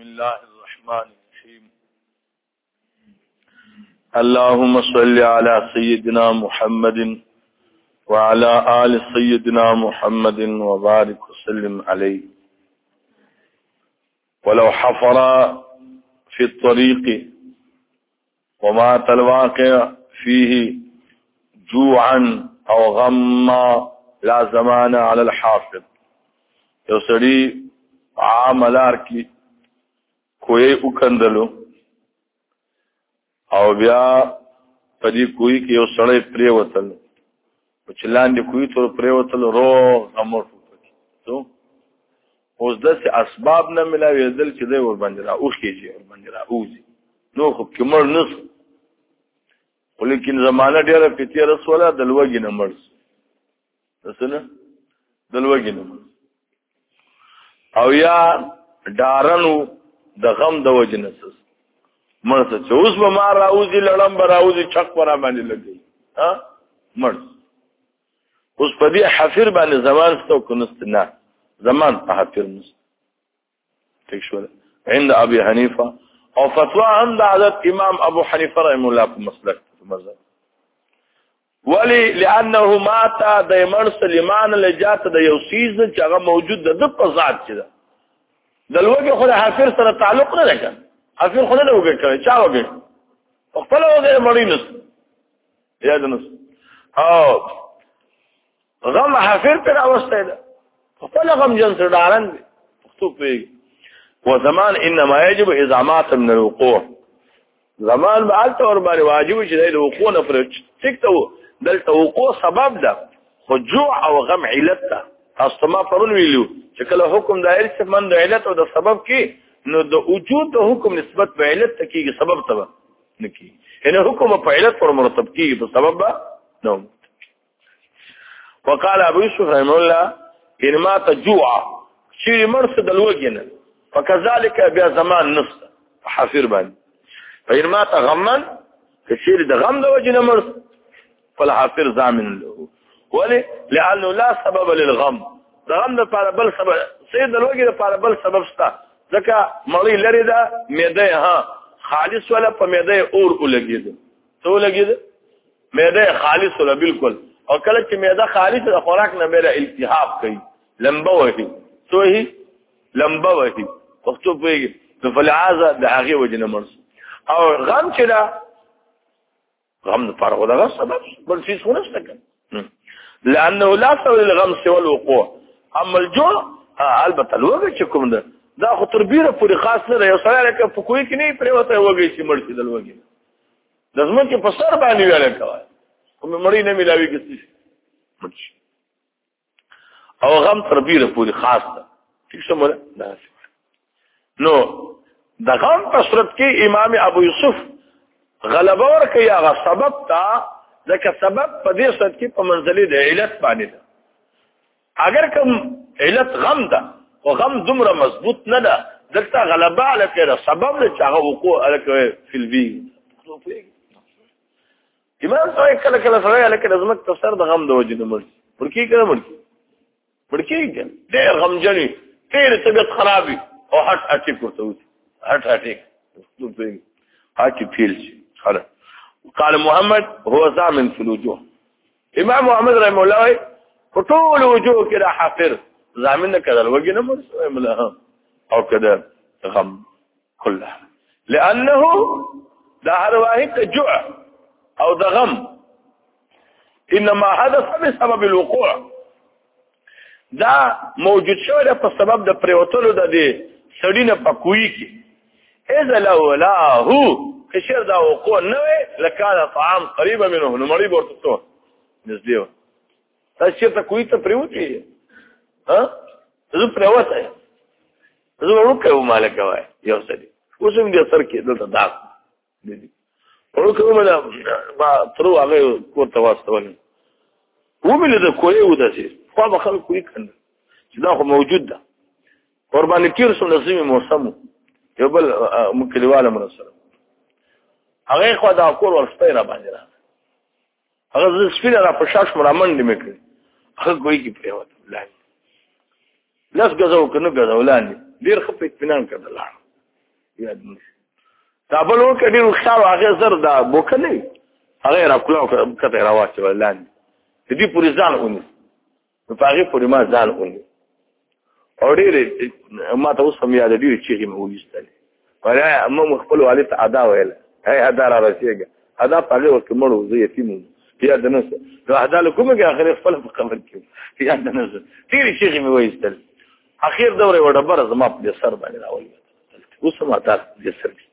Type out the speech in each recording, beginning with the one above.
الله الرحمن الرحيم اللهم صل على سيدنا محمد وعلى آل سيدنا محمد وبارك وسلم عليه ولو حفر في الطريق وما تلواقع فيه جوعا او غما لا زمان على الحافظ یو سړی عاملار کی کوی وکندلو او بیا په دې کوی کې یو سړی پریوتل چې لاندې کوی تر پریوتل رو غمور پکې څو اوس داسې اسباب نه ملاوېدل چې دی ور باندې را اوخېږي ور باندې را اوځي نو خو کې مړ نه شو خو لیکن زمانه ډېره په تېره سوله د لوږې نه مړ شو داسې نه د لوږې نه مړ او یا ډارنو د غم د وجنه سس مړ څه چې اوس به ما راوځي لړم به راوځي چک پر باندې لګي ها مړ اوس په دې حفیر باندې زمان ستو کنست نه زمان په حفیر نست ٹھیک شو عند ابي حنيفه او فتوا هم د حضرت امام ابو حنیفه رحم الله په مسلک مذهب ولی لانه ماتا د من سلیمان لجات د یو سیز چې هغه موجود د په ذات چې ده د لوګي خو د حافر سره تعلق نه لګا حافر خو نه لوګي کوي چا وګي خپل وګي مړی نس یاد نس او غم حافر پر اوسته ده خپل غم جن سره ډارن دي پښتو پیږي و زمان انما يجب ازامات من الوقوع زمان به الته ور باندې واجب شي د وقوع نه پر ټیکته دلته وقوع سبب ده خو جوع او غم علت ده تاسو ما پرون ویلو چې کله حکم دایر څه من د علت او د سبب کې نو د وجود د حکم نسبت په علت ته کېږي سبب ته نه کېږي یعنی حکم په علت پر مرتب کېږي په سبب نه وقال ابو يوسف رحمه الله ان ما تجوع شي مرس د لوګنه فكذلك بیا زمان نص حفير باندې فإن ما تغمن كثير د غم د وجنه مرس فالحفير ضامن له ولي لانه لا سبب للغم د غم د لپاره بل سبب سید د لوګي د لپاره بل سبب شته ځکه مړی لري دا مېده ها خالص ولا په مېده اور ولګید ته ولګید معده خالص ولا بالکل او کله چې معده خالص د خوراک نه بیر التهاب کوي لمبه وهي سوهي لمبه وهي وختو پیږي نو فلعازه د هغه وجنه مرس او غم چې دا غم د فرغ دغه سبب بل څه خو نشته کنه لانه لا سبب الغم سوى الوقوع اما الجوع البته لوګه چې کوم ده دا خو تر بیره پورې خاص نه دی یو سره لکه په کوی کې نه پرې وته وږي چې مرسي دلوږي د ځمکې په سر باندې ویل کوي کوم مړی نه ملاوي کسی او غم تر بیره پوری خاص ده ٹھیک شو مله نو د غم په صورت کې امام ابو یوسف غلبه ور کوي هغه سبب تا ځکه سبب په دې صورت کې په منځلې د علت باندې ده اگر کوم علت غم ده او غم دومره مضبوط نه ده دلته غلبه علی کړه سبب له چاغه وقوع الکوي فل بی امام صاحب کله کله سره الکه زمک تفسیر د غم د وجې نه مړ ورکی کړه مړ مړ کیږي ډېر غم جنې ډېر طبيعت خرابي او هټ اټی کوته وتی هټ اټی نو په هټی پیل شي خلاص قال محمد هو زامن فلوجو امام محمد رحم الله وي په ټول وجوه کې را حافظ ضامن نه کړل وګي نه مرسه او کده غم كله لانه دا هر واحد جوع او د غم انما هذا بسبب الوقوع دا موجود شوی ده په سبب د پریوتلو د دې سړی نه په کوی کې اذا لولا هو کشر دا وقوع نه وي لکاله طعام قريبه منه نو مړی ورته تو نږدې و تاسو ته کوی ته پریوتی ها زه پریوته زه ورکه مالک وای یو سړي اوس هم دې سر کې دلته دا او کومه دا ما ترو هغه ورته واستول ومنه د کوی و داسې خو به خلک کوی کنه چې دا خو موجود ده قرباني تیر سو نسیم موسم یو بل مکلیواله مرسره هغه خو دا کور ورسته را باندې را هغه زه سپینه را په شاش مرا منډې مې کړې هغه ګوی کې پرېوتم لاندې لس ګزه وکړ نو ګزه ولاندې ډېر ښه په اطمینان کړه لاړ یاد مې دا بل وکړ ډېر هوښیار و هغې زر دا بوکه نه وي هغه یې را کولاو کړه کته یې را واچوله لاندې د دې پورې ځان ونیس نو په هغې پورې ما ځان ونیو او ډېرې ما ته اوس هم یاد ډېرې چیغې مې وویستلې ولا مو خپل والد ادا ویل هي ادا را رسیږي ادا په هغه وخت مړو زه یتیم بیا د نس نو ادا له کومه کې اخر خپل په قبر کې بیا د نس تیر شي مې وایستل اخر دوره وړه بر زما په سر باندې راولې اوس ما تاسو دې سر کې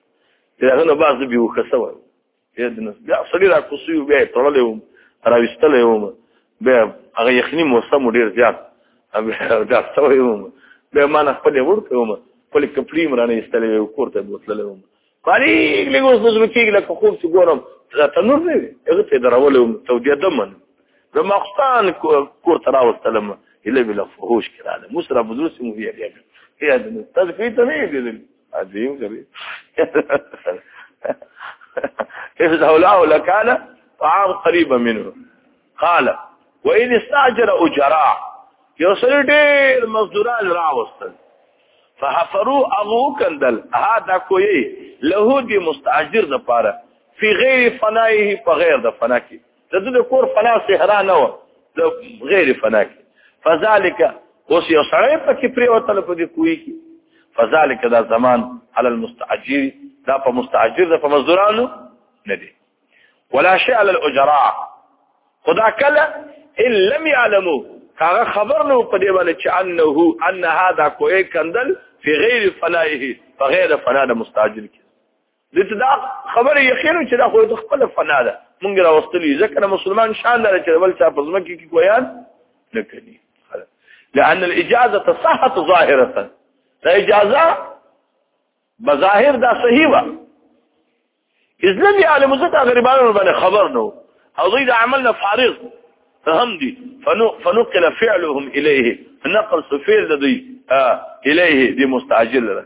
دغه نو باز به وکسو بیا سړي را کوسي بیا تړلې وم راوستلې وم بیا هغه یخني موسم ډیر زیات دا سوې وم بیا ما نه خپل ورته وم خپل کپړې مرانه استلې کورته بوتللې وم پالي لګوس د زړه کېږي لکه خوب چې ګورم دا تنور دی هغه ته درولې وم تودیا دمن د ماخستان کورته راوستلم اله بل فهوش کړه مو سره بدرسي مو بیا بیا هي د تذکرې ته نه دی عظیم کبیر اذا هلاه لكان طعام قريبا منه قال وإن استاجر اجراء يوصل ډیر مزدوران راوستل فحفروا اغو کندل هذا کوی له دي مستاجر د پاره فی غیر فنایه په غیر د فنا کې د دې کور فنا صحرا نه و د غیر فنا کې فذلک اوس یو سړی پکې پرې وتل په دې کوی کې فذلک دا زمان على المستاجر دا په مستاجر دا په مزدورانو نه دي ولا شيء على الاجراء خدا کله ان لم يعلموا هغه خبر نو په دې باندې چې انه ان هذا کوی کندل فی غیر فنائه فغیر فنا د مستاجر کې دته دا خبره یقین چې دا خو د خپل فنا ده مونږ راوستلی ځکه مسلمان شان لري چې بل چا په ځمکه کې کویان نه کوي لأن الاجازه صحت ظاهره دا اجازه بظاهر دا صحیح و اذ لم يعلم ذات غریبانو باندې خبر نو او دوی د عمل نه فارغ فهم دي فنقل فعلهم اليه نقل سفير دوی اليه دي مستعجل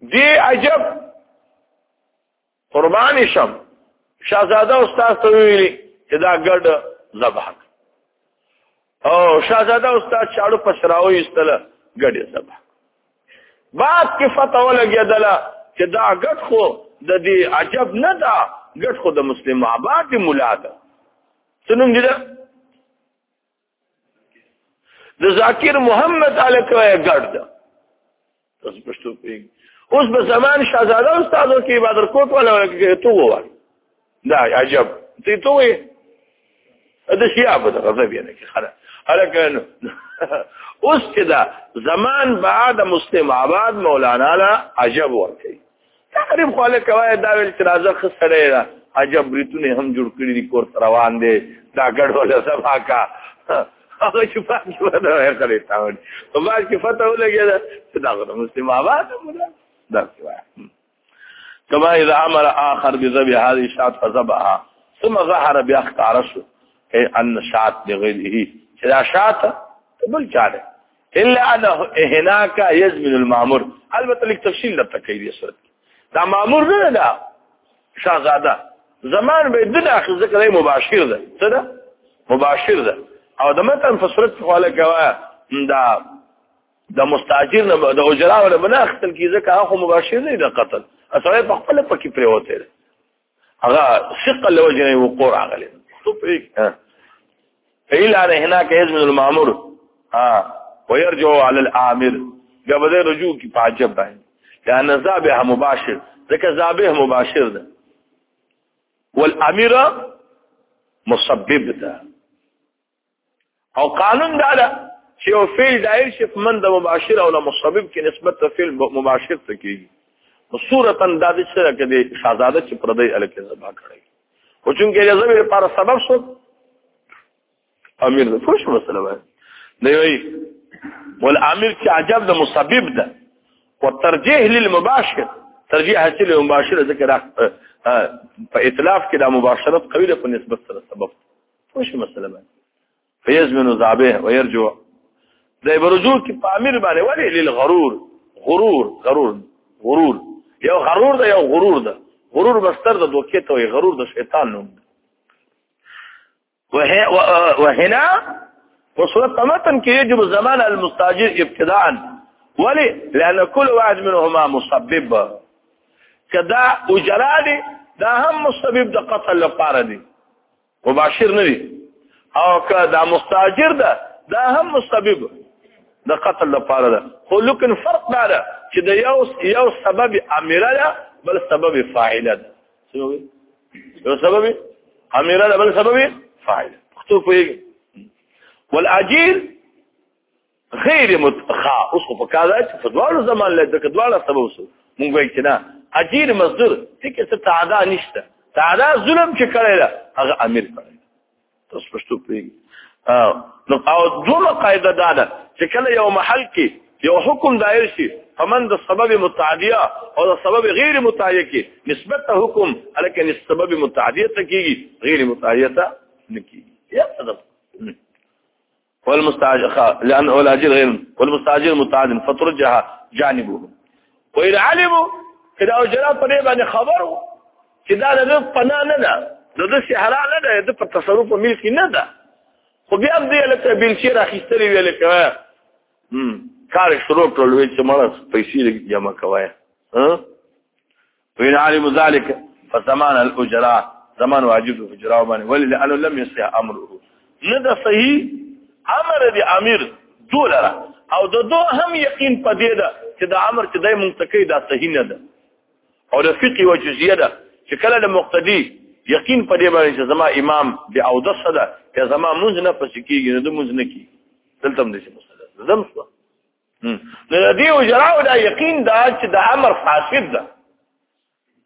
دی عجب قربان شم شاهزاده استاد ته ویلي چې دا ګډ ذبح او شاهزاده استاد چاړو پسراو ایستله ګډه ذبح بعد کې فتوا ولګېدله چې دا ګډ خو د دې عجب نه دا ګډ خو د مسلم آباد مولا ده څنګه دي د ذاکر محمد الکوی ګرد تاسو پښتو پیګ اوس به زمان شاهزاده استادو کې بدر کوټ ولا ته ووال دا عجب ته ته وې د شیاب د غزه بینه کې خره الکن اوس چې دا زمان بعد مسلم آباد مولانا لا عجب ورته تقریب خو له کوي دا ویل چې راځه خسره را عجب بریتونه هم جوړ کړی دي کور روان دي دا ګډ ولا صفا کا هغه چې پاتې ونه یې کړی تا ونه په باز کې فتح ولګی دا چې دا غره مسلم آباد مولا دا څه وایي کما اذا امر اخر بذبح هذه الشات فذبحها ثم ظهر باخت عرشه ان شات لغيره چې دا شات بل چاره الا انه هناك يزمن المامور البته لیک تفصیل درته کوي دې صورت دا مامور نه ده شاهزاده زمان به د اخر ذکر دی مباشر ده څه ده مباشر ده او د متن په صورت خو له کوا دا د مستاجر نه د اجرا ولا بناختل کی ځکه هغه مباشر نه ده قتل اصله په خپل پکې پریوته هغه ثقه له وجه نه وقوع راغلی څه پرې الا نه هنا کې ازمن المامور ها ويرجو على الامر بیا به رجوع کی پاجب باندې لان ذابه مباشر ځکه ذابه مباشر ده والاميره مسبب ده او قانون دا ده چې یو فعل دایر شي په من د مباشر او مسبب کې نسبت ته فعل مباشر ته کیږي صورتا دا د سره کې د شاهزاده چې پردی الکه زبا کړی او چونکه د زمي لپاره سبب شو امیر د فوش مسله وای دی وی ول امیر چې عجب د مسبب ده والترجيح للمباشر ترجيح حاصل مباشر ذکر په اطلاف کې د مباشرت قوی ده په نسبت سره سبب خوش مسله باندې فیزمن ذابه ويرجو دا برجو کې په امیر باندې ولی للغرور غرور غرور غرور یو غرور دا یو غرور دا غرور بستر د دوکې ته وي غرور د شیطان نوم وه وهنا وصورت متن کې یجب زمان المستاجر ابتداء ولی لان كل واحد منهما مسبب کدا اجرا دي دا هم مسبب د قتل لپاره دي مباشر نه وي او که دا مستاجر ده دا هم مسبب د قتل لپاره ده خو لکن فرق دا ده چې د یو یو سبب امره ده بل سبب فاعله ده څه یو سبب امره ده بل سبب فاعله خطو په والاجير غیر متخا اوس خو په کار دی چې په دواړو زمان له دغه دواړه سبب سو مونږ وایي چې نه اجیر مزدور ټیک څه تعدا نشته تعدا ظلم چې کړی دا هغه امیر کړی تاسو پښتو پیږي نو او دومره قاعده دا ده چې کله یو محل کې یو حکم دایر شي فمن د سبب متعدیه او د سبب غیر متعدیه کې نسبت ته حکم الکه نس سبب متعدیه ته کیږي غیر متعدیه ته نه کیږي یا سبب والمستاجر لان اولاجر غير والمستاجر متعادل فترجها جانبه وإن علموا اذا اجرا په دې باندې خبرو چې دا د پنا نه ده د صحرا نه ده د په تصرف په ملک نه ده خو بیا دې لکه بل شي راخستلې ویل کړه هم کار شروع کړل چې مړه پیسې جمع کوي ها وين علم ذلك فثمان الاجراء زمان واجب الاجراء باندې ولل ان لم يصح امره نه ده صحیح امر دي امیر دولره او د دو هم یقین پدې ده چې د امر چې دای منتقی دا صحیح نه ده او د فقه او جزئیه ده چې کله د مقتدی یقین په دې باندې چې زما امام دی او د صدا یا زما مونږ نه پس کیږي نو د مونږ نه کی دلته هم دې مسله زم شو نو د دې اجراو دا یقین دا چې د امر فاسد ده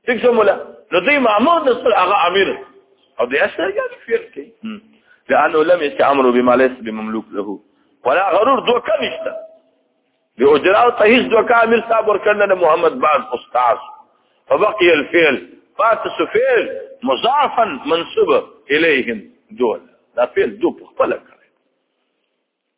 څنګه سموله نو دوی مامور د سر هغه امیر او د اسره یا فیر کوي لانه لم يتعمروا بما ليس بمملوك له ولا غرور دو کمشته د اجراو ته هیڅ دو کامل صاحب ورکړنه محمد باز استاد فبقي الفعل فات سفيل مضافا منسوب اليهم دول دا فعل دو په خپل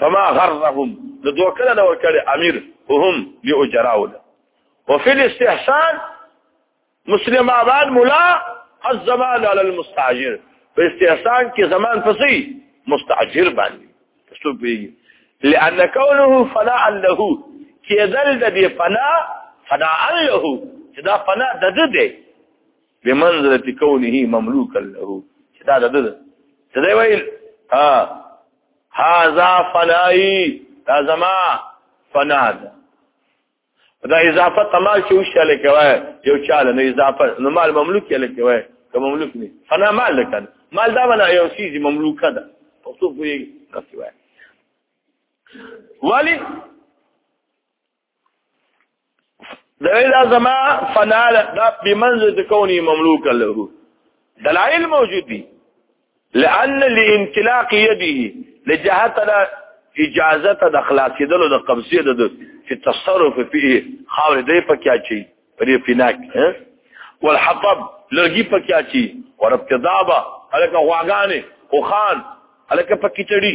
فما غرهم نو دوه کله نو کړي امیر وهم دی او جراول او فل استحسان مسلم آباد مولا الزمان على المستاجر په استحسان کې زمان پسې مستاجر باندې څه پیږي لأن كونه فناء له کېدل د دې فنا فناء له چې دا فنا د دې بمنزله كونه مملوكا له چې دا د ده څه دی ویل ها هاذا فنای دا زما فنا ده دا اضافه تمال چې وشاله کوي یو چاله نه اضافه نو مال مملوک یې لکوي که مملوک نه فنا مال لکن مال دا ولا یو شی مملوک ده پښتو پوری کوي ولی دا دا زما فنا دا بمنزل كوني مملوكا له دلائل موجود دي لأن لانطلاق يده لجهتنا اجازه د خلاصېدلو د قبضې د چې تصرف فيه خاور دی پکې اچي پرې فناک والحطب لږی پکې اچي ورپتدابه الکه غواګانې او خان الکه پکې چړي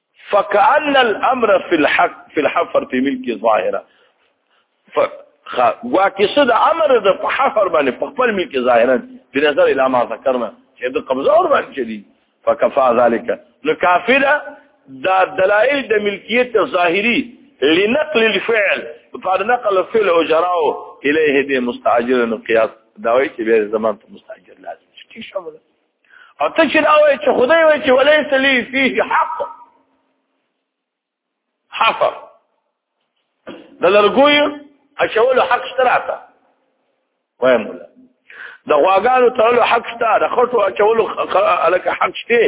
فكأن الامر في الحق في الحفر في ملك ظاهره واکه څه د امر د حفر باندې په خپل ملک ظاهرا په نظر اله ما ذکرنا چې د قبضه اور باندې چلی فكفى ذلك نو کافره دا دلائل د ملکیت ظاهری لنقل الفعل فار نقل الفعل او جراو الیه د مستاجر نو قیاس دا وایي چې به زمان ته مستاجر لازم شي ټیک شامل او ته چې دا وایې چې خدای وایي چې وليس لي فيه حق حفر د لرګوي اچولو حق شته راته وایم مولا د غواګانو تړلو حق شته د خټو اچولو لکه حق شته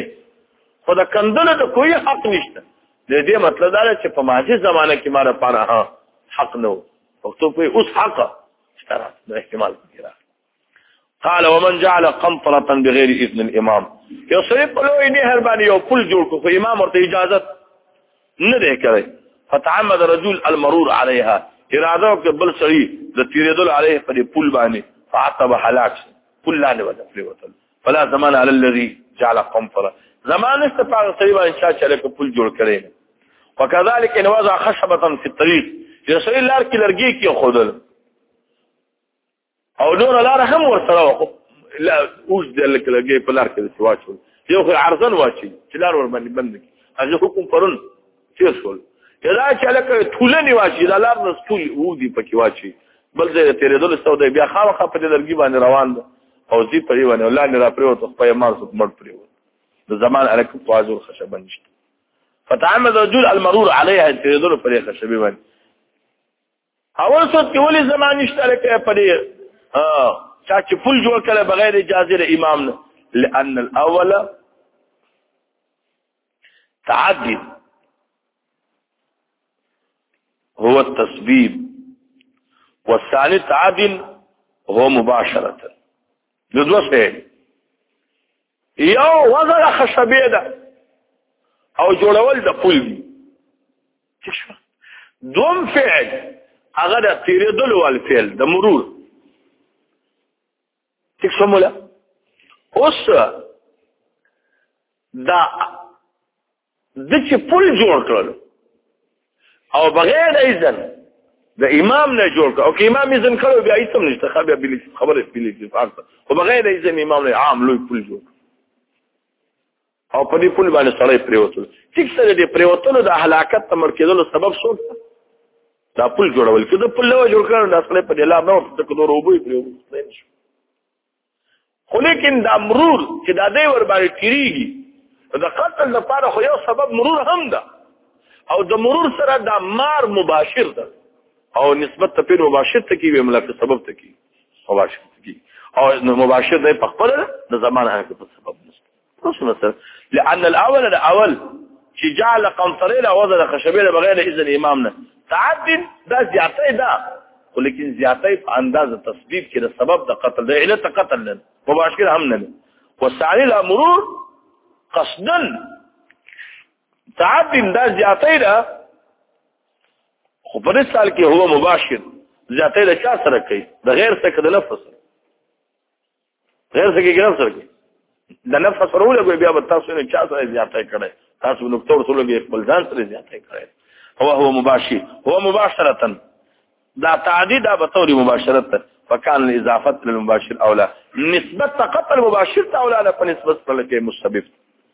خو د کندلو د کوی حق نشته د دې مطلب دا چې په ماضي زمانه کې ماره پاره حق نه وو پښتو په اوس حق شته د احتمال کې راځي قال ومن جعل قنطره بغير اذن الامام یو سړي په لوی نهر باندې یو پل جوړ کړ خو امام ورته اجازه نه دی کړی فتعمد رجل المرور عليها اراده وکړه بل سړي د تیرېدل عليه په پل باندې فعتب هلاک پل لاندې ودفلې وتل فلا زمان على الذي جعل قنطره زمان استفاق سړي باندې شا چلک پل جوړ کړی وكذلك ان وضع خشبه في الطريق یو سړي لار کې لرګي کې خودل او دور لار هم ورسره وکړو لا اوس د لګي په لار کې واچو یو خو عرضن واچي چې لار ور باندې بند کی هغه حکم پرون تیر شول کله چې لکه ټولنی واچي د لار نه ټول وو دی پکې واچي بل ځای ته تیرېدل سودا بیا خامخا په لرګي باندې روان ده او زی په یو نه لاندې را پریو ته په مار څوک مړ پریو د زمان علیکم فاجر خشبن شي فتعمد رجل المرور عليها تیرېدل پرې خشبې باندې اول څه چې ولې زما نشته لکه په دې چا چې پل جوړ کړي بغیر اجازه له امام نه لأن الاول تعدد هو التسبيب والثاني تعدد هو مباشرة لدوه سهل یو وزره خشبې ده او جوړول د پل دی دوم فعل هغه د تیرېدل ول فعل د مرور څه سموله اوس دا د چې پل جوړ کړل او بغیر د اذن د امام نه جوړ کړ او که امام اذن کړو بیا هیڅ هم نشته خبره بلی خبره بلی اتفاق او بغیر د اذن امام نه عام لوی پل جوړ او په دې پل باندې سړی پریوتل ټیک سره دې پریوتل د هلاکت تمر کېدلو سبب شو دا پل جوړول کده پل نو جوړ کړو دا سړی په دې لار نه ورته کدو روبوي پریوتل خو لیکن دا مرور چې دا دی ور باندې تیریږي د قتل لپاره خو یو سبب مرور هم ده او د مرور سره دا مار مباشر ده او نسبت ته پیر مباشر ته کی وی ملک سبب ته کی مباشر ته کی او مباشر ده په خپل د زمانه کې په سبب اوس مثلا لأن الأول الأول چې جعل قنطرې له وزن خشبې له بغیر اذن امام نه تعدد دا زیاتې ده خو لیکن زیاتې په انداز تسبیب کې د سبب د قتل د علت قتل نه مباشر هم نه وسعی الامرور قصدا تعدد دا زیاتې ده خو په دې سال کې هو مباشر زیاتې ده چا سره کوي د غیر څخه د لفظ غیر څه کې ګرام سره کې د نفس سره ولګوي بیا به تاسو نه چا سره زیاته کړي تاسو نو ټول سره لګي خپل ځان سره زیاته کړي هو هو مباشر هو مباشره دا تعدی دا به توري مباشرت فکان الاضافه للمباشر اولا نسبت قتل مباشر ته اولا په نسبت سره کې مسبب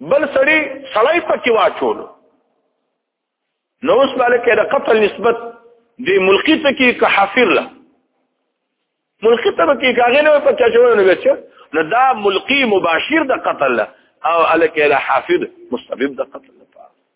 بل سړی سړی پکې واچول نو اوس باندې کې د قتل نسبت دی ملکی ته کې که حافر له ملکی ته کې کاغې نه په چا جوړ نه وچ نو دا ملکی مباشر د قتل له او الکه له حافظ مستبب د قتل لپاره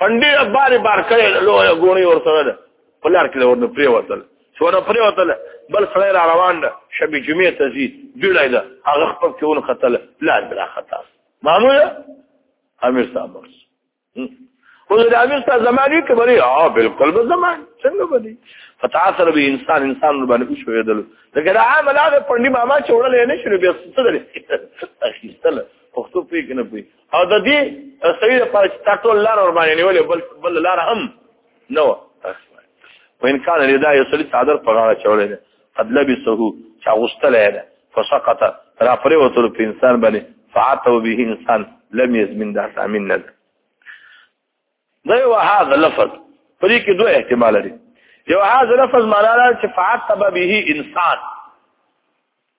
پنډي بار بار کړي لوی غونی ور سره ده پلار کله ورنه پری وتل سونه پری وتل بل سړی را روان ده شبي جمعه ته زی جوړای ده هغه خپل کېون خطل پلان را خطا معمول امیر صاحب خو د امیر صاحب زمانی کې بری اه بالکل به زمان څنګه بدی فتاثر به انسان انسان باندې شو یدل دا ګره عام لا پنډي ماما چوړل نه شنو بیا ستل اخیستل پښتو پی کنه پی او د دې سړي لپاره چې تا ټول لار ور باندې نیولې بل بل لار هم نه و وان کان لدا یو سړي صادر په غاړه چولې ده قد لبسه چا غوستلې ده فسقط را پرې وته په انسان باندې فعتو به انسان لم يزمن دا سامن نه دا یو هاذ لفظ پرې کې دوه احتمال لري یو هاذ لفظ معنا چې فعتب به انسان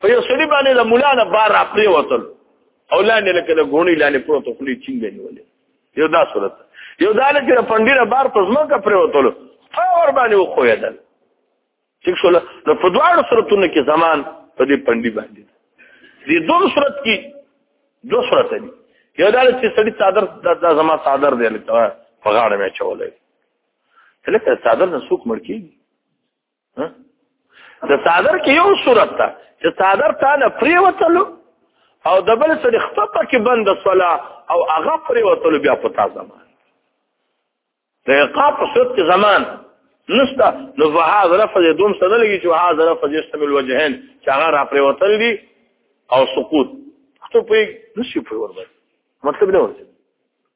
په یو سړي باندې د مولا نه بار را پرې وتل او لاندې لکه د غونی لاندې پروت خو لې چینګ نیولې یو دا صورت یو دا لکه د پندیره بار په ځمکه پرې وتل او ور باندې خو یدل ټیک شو نو په دواړو صورتونو کې زمان په دې پندی باندې دې دوه صورت کې دوه صورت دي یو دا چې سړي صادر د زما صادر دی لکه په غاړه مې چولې لکه صادر نه سوق مړ کیږي د صادر کې یو صورت ده چې صادر تا نه پریوتلو او د بل سره خپه کې بند صلا او هغه پریوتلو بیا په تا زمان د عقاب په صورت کې زمان نشته نو فهذا لفظ دوم سره لګي چې هاذا لفظ يشتمل وجهين چې هغه را پریوتل دي او سقوط ته په نشي پریوتل مطلب نه ورته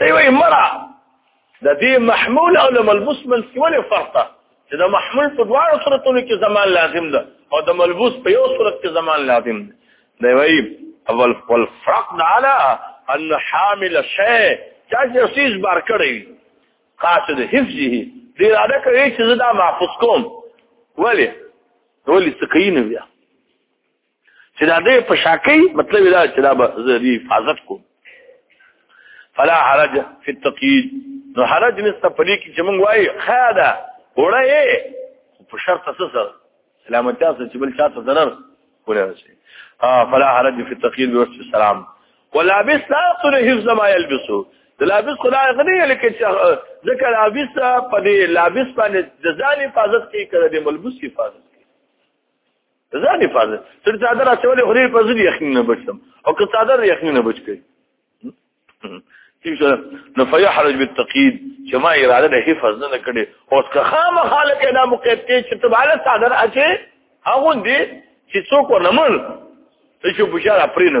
دی وایي مړه د دې محمول او له ملبوس منځ کې ولې فرق ده چې د محمول په دواړو صورتونو کې زمان لازم ده او د ملبوس په یو صورت کې زمان لازم ده دی وایي اول والفرق على ان حامل شيء چې یو څه بار کړی قاصد حفظه دې اراده کوي چې زه دا محفوظ کوم ولې ولې سکینه بیا چې دا دې په شاکې مطلب دا چې دا به زه حفاظت کوم فلا حرج فی التقید نو حرج نسته پدې کې چې موږ وایي خاده وړه یې په شرط څه سره سلامتی تاسو چې بل چاته ضرر ونه رسي اه فلا حرج فی التقید بوصف السلام ولابس لا يقتل حفظ ما يلبسه د لابس خدا غنی لکه چې ذکر لابس په دې لابس باندې د ځان حفاظت کوي کړه د ملبوس حفاظت ځان حفاظت تر څادر اچولې خوري په ځل یخنی نه بچم او که څادر یخنی نه بچ کړي نو فیحرج بالتقید چې ما اراده د حفظ نه کړي اوس که خامه خالق نه مقید کې چې تباله څادر اچي هغه دې چې څوک ونمل چې بشاره پرې نه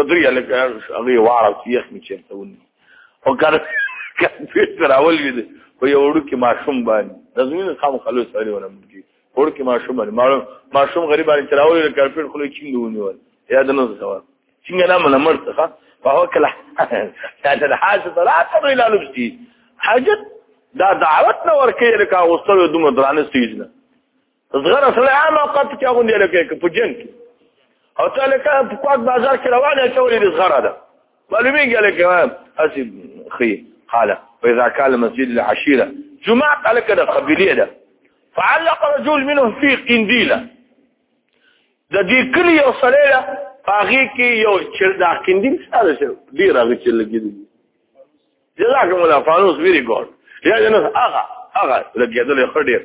د دوی لکه هغه واړه سیخ می چیرته ونی او کار کمپیوټر اول وی په یو وړو کې ماشوم باندې د زمینه خام خلوص لري ونه مونږي وړو کې ماشوم باندې ماشوم ماشوم غریب باندې چراوي د کمپیوټر خلوص چینګ ونیول یا د نو څه چینګ نه من مرته ښه په وکړه دا د حاجت راته نه لاله بشي حاجت دا دعوت نه ورکې لکه غوستو دومره درانه سیجنه زغر اصل عامه قط کې غوندې لکه په جنګ او ته لکه په کوک بازار کې روانه چولې د زغره ده معلومیږي لکه اسی خي قال واذا كان المسجد العشيره جمعه قال كده قبيله ده فعلق رجل منه في قنديله د دې کلی یو سړی ده هغه کې یو چې دا قندیل سره شو ډیر هغه چې لګیدي جزاکم الله فانوس ویری ګول یا جنس هغه هغه لګیدل خډیر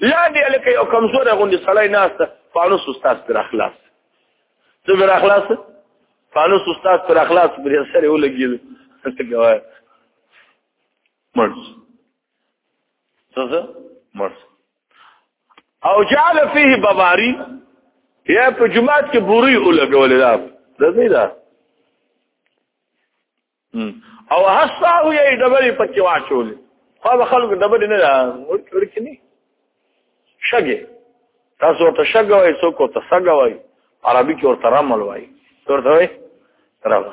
لاندې لکه یو کمزور غوندي سړی ناشته فانوس استاد پر اخلاص څه پر اخلاص فانوس استاد پر اخلاص پر سره ولګیدل څه کوي مرز څه مرز او جعل فيه بواري یا په جمعات کې بوري ولګول دا د دې دا او هستا او یې ډبرې پکې واچولې خو خلکو ډبرې نه ورکې نه شګې تاسو ورته شګه وایي څوک ورته سګه وایي عربي کې ورته رمل وایي ورته وایي رمل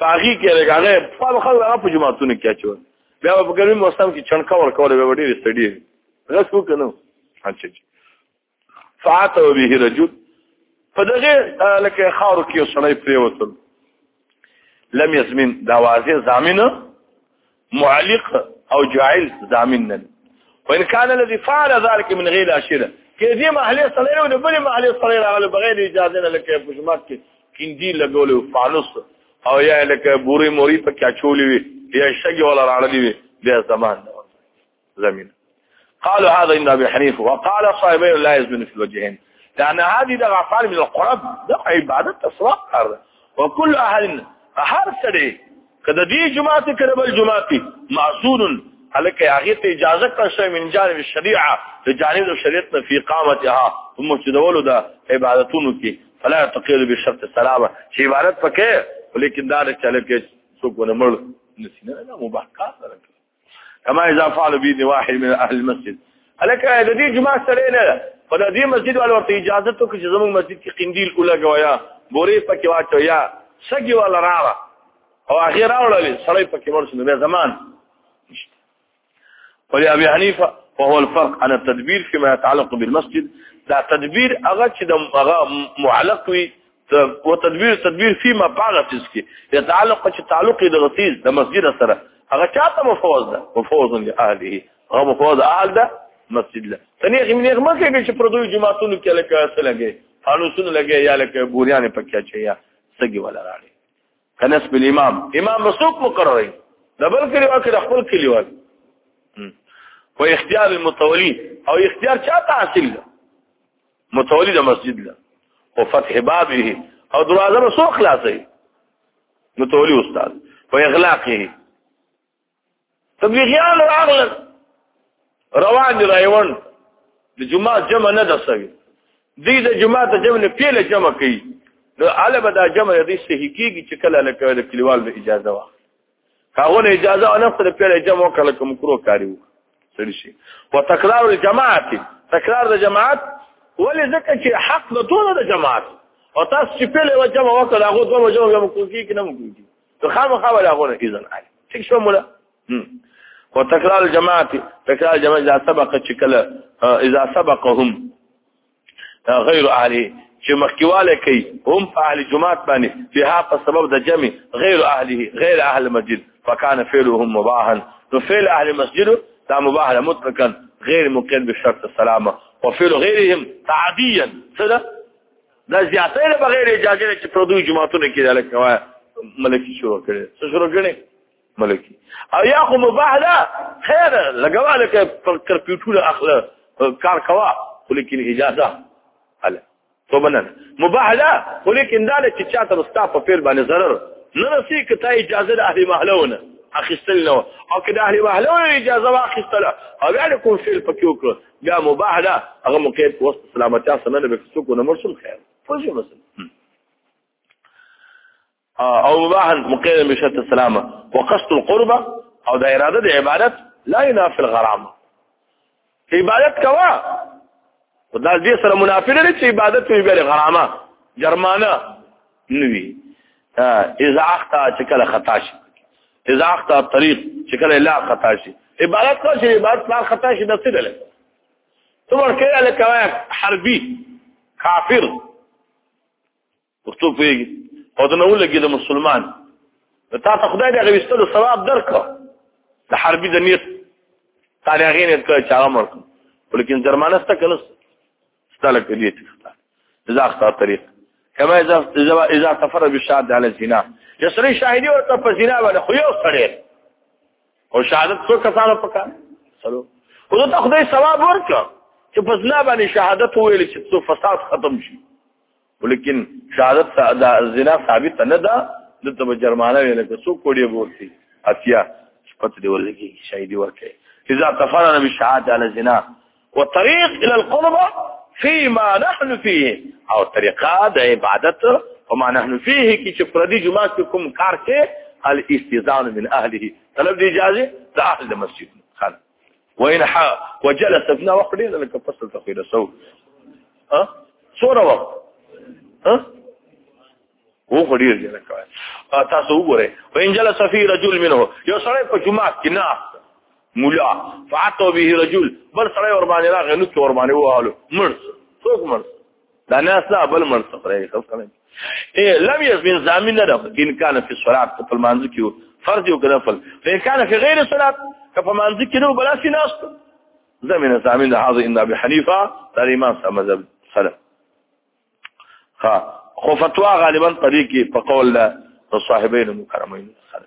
پاغي کې لګانه په خلک هغه په جماعتونو کې اچول بیا په ګرمي موسم کې چنکا ورکول به ډېر سړي غس وکنو اچھا فاتو به رجل په دغه لکه خارو کې سړی پریوتل لم يزمن دا واضح ضامن معلق او جاعل ضامن نه وان كان الذي فعل ذلك من غير اشره کې دې محله سړی او بل محله سړی راغله بغیر اجازه نه لکه په جماعت کې کیندی لګولې فالوس او یا لکه بوري موري په کیا چولې وي یا شګي ولا راړلې وي بیا زمان نه زمين قالوا هذا ابن ابي حنيفه وقال صاحبين لا يزن في الوجهين لان هذه ده غفال من القرب ده عباده تصرف هذا وكل اهل هر سړي کده دې جماعت کړه بل جماعت معصون هلکه هغه ته اجازه کړ شوی من جانب الشريعه ته جانب الشريعت نه في قامتها په مسجدولو ده عبادتونو کې فلا تقيل بشرط السلامه چې عبارت پکې ولیکن دا چې هلکه څوک ونه مړ نسینه نه مباح کار نه کما اذا فعل بي واحد من اهل المسجد الکه د دې جمعه سره نه په دې مسجد ول ورته اجازه ته چې زموږ مسجد کې قندیل ولګویا بورې پکې واچو یا سګي ولا راوه او هغه راوړل سړی پکې ورسنه به زمان ولي ابي حنيفه وهو الفرق عن التدبير فيما يتعلق بالمسجد دا تدبير هغه چې د هغه معلق وي او تدبیر تدبیر فيما بعد تز کې يتعلق چې تعلق د رسیز د مسجد سره هغه چاته مفوز ده مفوز له اهله هغه مفوز اهل ده مسجد له تنه غي نه ما کې چې پردوی جماعتونو کې لکه اصل لګي فانوسونه لګي یا لکه بوریان پکې چې یا سګي ولا راړي کنس بل امام امام مسوق مقرره د بل کلی واکه د خپل کلی واکه او اختیار المتولی او اختیار چاته حاصل ده متولی د مسجد له او فتح بابه او دروازه به سو خلاصي متولی استاد په اغلاقه تبلیغیان راغل روان دی رایوان د جمعه جمع نه دسوي دی د جمعه ته جمع نه پیله جمع کوي نو علاوه دا جمع دې صحیح کیږي چې کله لکه د کلیوال اجازه واخلي هغه نه اجازه او نفس په لري جمع کله کوم کرو کاری وو سړي شي وتکرار الجماعت تکرار د جماعت ولې ځکه چې حق د ټول د جماعت او تاسو چې په لور جمع وکړه هغه دوه جمع کوم کوي کې نه کوي ته خامخا ولا غو نه اذن علي ټیک شو مولا او تکرار الجماعت تکرار جماعت اذا سبق چې کله اذا سبقهم غیر اهلی چې مخکیواله کوي هم په اهل جماعت باندې فيها په سبب د جمع غیر اهله غیر اهل مسجد فكان فعلهم مباحا نو فعل اهل مسجد دا مباح مطلقا غیر مقید بشرط السلامه وفعل غیرهم تعديا صدا دا زیاته له بغیر اجازه چې پردوی جماعتونه کې دلته کوي ملکی شروع کړي څه شروع کړي ملکی او یا خو مباح ده خیر لګواله کې پر کرپیوټر اخله کار کوا خو لیکن اجازه هله تو بنن مباح ده خو لیکن دا چې چاته مستا په پیر باندې ضرر نه رسی کته اجازه د اهل محلونه اخیستل نو او کله اهل محلونه اجازه واخیستل او بیا له کوم فعل پکې وکړ بیا مباح ده هغه مقید وسط سلامتی سره نه به څوک نه مرسوم خیر فوجي مثلا او مباحا مقيما بشرط السلامه وقصد القربه او د اراده د عبادت لا ينافي الغرامه عبادت کوا دا دې سره منافي لري چې عبادت وي بل غرامه جرمانه نوي اذا اخطا چې کله خطا شي اذا اخطا طريق چې کله لا خطا شي عبادت کو شي عبادت لا خطا شي د څه دله څومره کله کوا حربي کافر پښتو پوهېږي او د نه ولګي د مسلمان تا ته خدای دې غوښتلو ثواب درکو د حربي د نیت تا دې هغه نیت کړی چې هغه مړ کړ ولیکن جرمانه ستا کنه ستا له کلیه تختار جزا اختار طریق کما اذا اذا تفر بالشهاد على الزنا یسری شاهدی ورته په زنا باندې خو یو سړی او شهادت څو کسانو پکا سلو خو ته خدای ثواب ورکړه چې په زنا باندې شهادت ویل چې څو فساد ختم شي ولیکن شهادت دا زنا ثابت نه ده د ته جرمانه ویل که څو کوډي بورتي اتیا شپت دی ولګي شاهدي ورکه اذا تفرنا بالشهاده على الزنا وطريق الى القربه فيما نحن فيه او طریقه د عبادت وما نحن فيه کی چې پردي جمعه کې کوم کار کې الاستزان من اهله طلب دی اجازه د اهل مسجد خان وإن ح وجلس ابن وقت ليه لك فصل تخير سو ها صورة وقت ها هو خدير جلك تاسو وګوره وإن جلس في رجل منه یو سره په جمعه کې نه مولا فعتو به رجل بل سره ور باندې راغی نو ور باندې وهالو مرس څوک مرس دا نه اصله بل مړ څه پرې خو کړی اے لم یزمن زامن نه ده ان کان فی الصلات په منځ کې فرض یو کنه فل فین کان فی غیر الصلات که په منځ کې نو بلا فی ناس زمین زامن ده حاضر ان ابي حنیفه تر امام صاحب مذهب سره ها خو فتوا غالبا طریقې په قول صاحبین مکرمین سره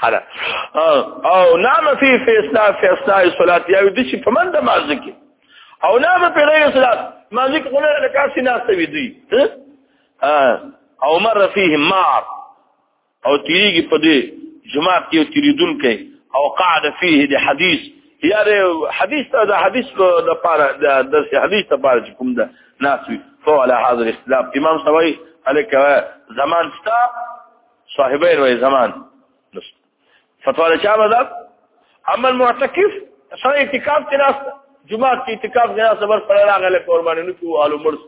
خلا او نام فی فیستا فیستا صلات یا د شي په من د مازه کې او نام په غیر صلات مازه کې غوړل د کاسي ناشته وی دی او مر فيه مار او تیریږي په دې جماعت کې تیریدون کوي او قاعده فيه د حدیث یاره حدیث ته د حدیث د پاره د درس حدیث ته پاره کوم ده ناس وي فعلى هذا الاختلاف امام سوي عليك زمان ستا صاحبين وي زمان فتوا له چا مذهب اما المعتكف سره اعتکاف کې ناست جمعه کې اعتکاف کې ناست بر پر راغله قرباني نه کیو آلو مرس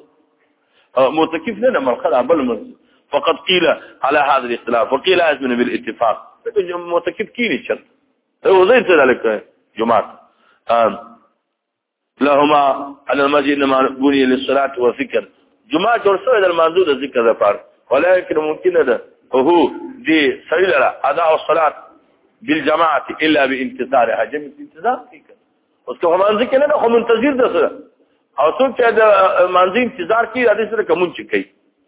معتکف نه نه مرخه بل مرس فقد قيل على هذا الاختلاف وقيل ازمن بالاتفاق معتكف كيني شرط هو زي ذلك جمعه لهما على المسجد لما بني للصلاة والذكر جمعه جوړ شوی د منظور د ذکر لپاره ولكن ممكن ده هو دي سړي لره ادا او صلات بالجماعه الا بانتظارها جمع انتظار فيك اوس کوم منځ کې نه خو منتظر ده سره او څوک چې د منځ انتظار کوي د سره کوم چې کوي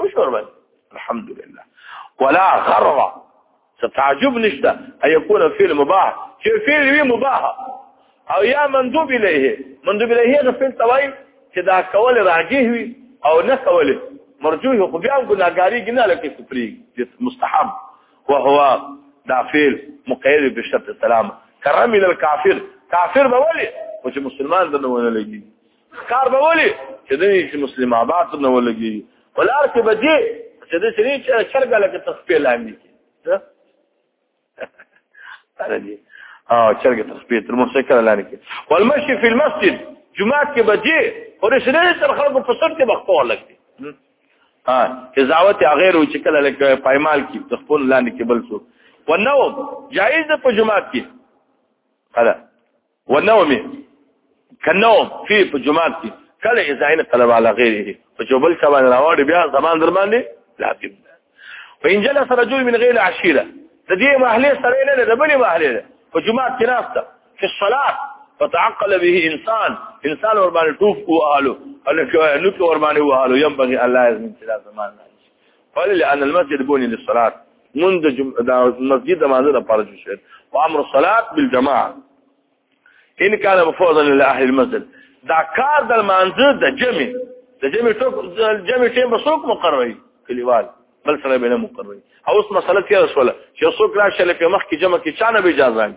وشوربل الحمد لله ولا غرض ستعجب نشته ان يكون فعل مباح چې فعل وي مباح او یا مندوب الیه مندوب الیه د فعل توای چې دا کول راجح وي او نه کول مرجوه خو بیا ګناګاری ګنا لکه کفری مستحب وهو دا فعل مقید بشرط السلام کرم الى الكافر کافر به ولي او چې مسلمان دنه ونه لګي کار به ولي چې د مسلم آباد نه ولګي ولار کې به دي چې د سری چرګه لکه تخپې لاندې کې سره دي او چرګه تخپې تر مو سره لاندې کې والمشي فی المسجد جمعه کې به دي او رسنه تر خلکو په سر کې بختو لګي ها قضاوت غیر او چې کله لکه پایمال کې تخپل لاندې کې بل څو ونو جایز په جمعه کې هلا ونومي کنوم فی په جماعت کې کله ازاین قلب علی غیره په جوبل سبا راوړي بیا زمان در باندې لازم وان جلس رجل من غیر عشیره د دې محله سره نه د بلې محله په جماعت کې راځه په صلات فتعقل به انسان انسان ور باندې ټوف او اهلو الله نو ور باندې وهلو يم بغي الله عز وجل زمان قال لأن المسجد بني للصلاة من د جم... دا مسجد د مانزه لپاره جوړ شوی او امر الصلاه بالجماعه ان كان مفوضا لاهل المسجد دا کار د مانزه د جمع د جمع ټوک د جمع ټیم بسوک مقرري کلیوال بل سره به نه مقرري او اوس مسله کې رسوله چې څوک را شل په مخ کې جمع کې چانه به اجازه نه